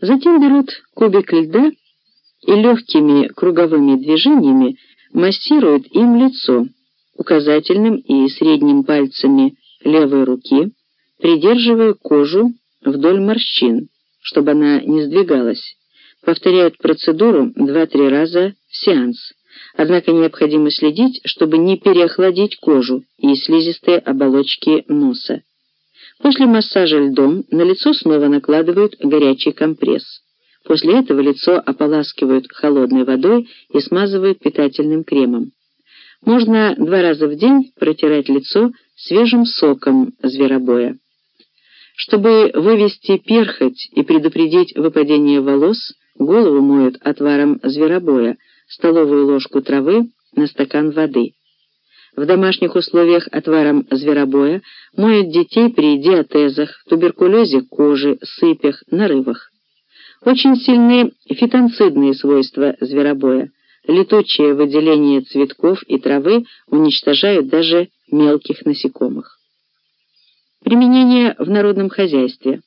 Затем берут кубик льда и легкими круговыми движениями массируют им лицо указательным и средним пальцами левой руки, придерживая кожу вдоль морщин, чтобы она не сдвигалась. Повторяют процедуру 2-3 раза в сеанс. Однако необходимо следить, чтобы не переохладить кожу и слизистые оболочки носа. После массажа льдом на лицо снова накладывают горячий компресс. После этого лицо ополаскивают холодной водой и смазывают питательным кремом. Можно два раза в день протирать лицо свежим соком зверобоя. Чтобы вывести перхоть и предупредить выпадение волос, голову моют отваром зверобоя, столовую ложку травы на стакан воды. В домашних условиях отваром зверобоя моют детей при диатезах, туберкулезе кожи, сыпях, нарывах. Очень сильны фитонцидные свойства зверобоя. Летучее выделение цветков и травы уничтожают даже мелких насекомых. Применение в народном хозяйстве.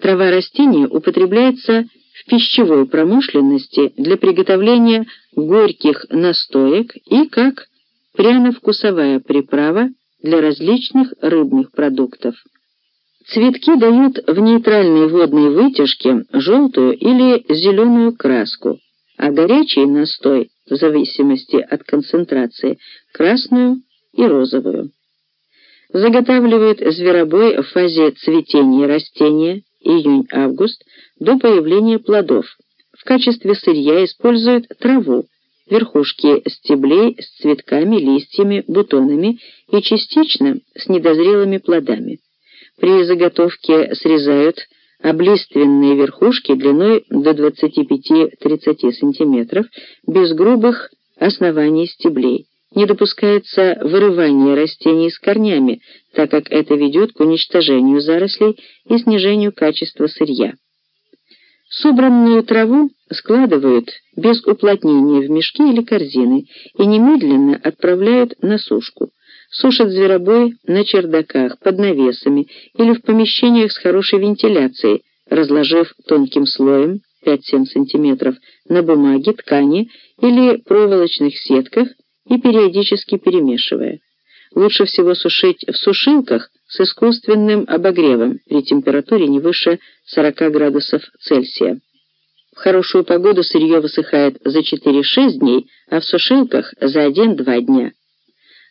Трава растения употребляется в пищевой промышленности для приготовления горьких настоек и как пряно-вкусовая приправа для различных рыбных продуктов. Цветки дают в нейтральной водной вытяжке желтую или зеленую краску, а горячий настой, в зависимости от концентрации, красную и розовую. Заготавливают зверобой в фазе цветения растения июнь-август до появления плодов. В качестве сырья используют траву, верхушки стеблей с цветками, листьями, бутонами и частично с недозрелыми плодами. При заготовке срезают облиственные верхушки длиной до 25-30 см без грубых оснований стеблей. Не допускается вырывание растений с корнями, так как это ведет к уничтожению зарослей и снижению качества сырья. Собранную траву складывают без уплотнения в мешки или корзины и немедленно отправляют на сушку. Сушат зверобой на чердаках, под навесами или в помещениях с хорошей вентиляцией, разложив тонким слоем 5-7 см на бумаге, ткани или проволочных сетках и периодически перемешивая. Лучше всего сушить в сушилках с искусственным обогревом при температуре не выше 40 градусов Цельсия. В хорошую погоду сырье высыхает за 4-6 дней, а в сушилках за 1-2 дня.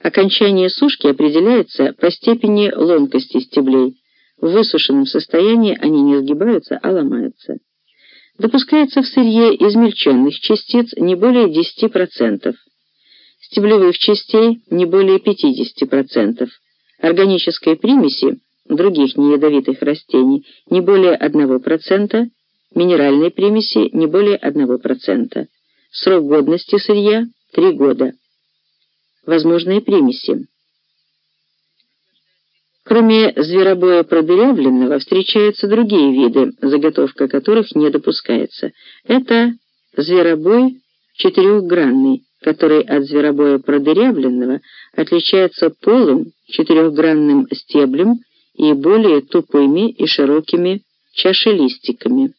Окончание сушки определяется по степени ломкости стеблей. В высушенном состоянии они не сгибаются, а ломаются. Допускается в сырье измельченных частиц не более 10%, стеблевых частей не более 50%, органической примеси других неядовитых растений не более 1%, минеральной примеси не более 1%. Срок годности сырья – 3 года. Возможные примеси. Кроме зверобоя продырявленного, встречаются другие виды, заготовка которых не допускается. Это зверобой четырехгранный, который от зверобоя продырявленного отличается полым четырехгранным стеблем и более тупыми и широкими чашелистиками.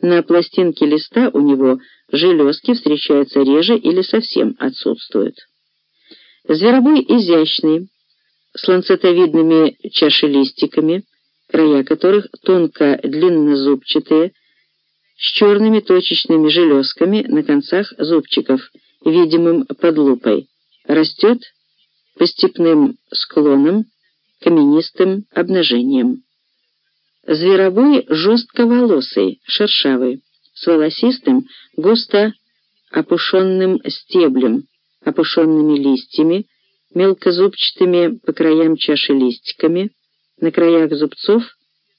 На пластинке листа у него железки встречаются реже или совсем отсутствуют. Зверобой изящный, с ланцетовидными чашелистиками, края которых тонко-длиннозубчатые, с черными точечными железками на концах зубчиков, видимым под лупой. Растет по степным склонам, каменистым обнажением. Зверобой жестковолосый, шершавый, с волосистым, густо опушенным стеблем, опушенными листьями, мелкозубчатыми по краям чаши листиками, на краях зубцов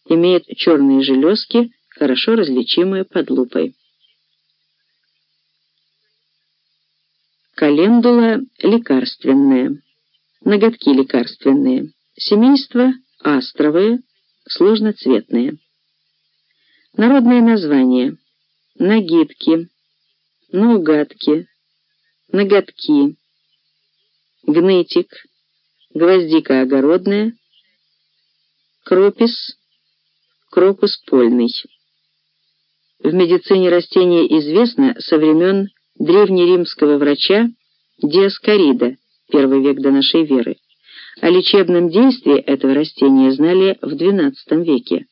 имеет черные железки, хорошо различимые под лупой. Календула лекарственная. Ноготки лекарственные. Семейство астровые, сложноцветные. Народное название. Нагидки, наугадки, ноготки, гнетик, гвоздика огородная, кропис, крокус польный. В медицине растение известно со времен древнеримского врача Диаскорида, первый век до нашей веры. О лечебном действии этого растения знали в XII веке.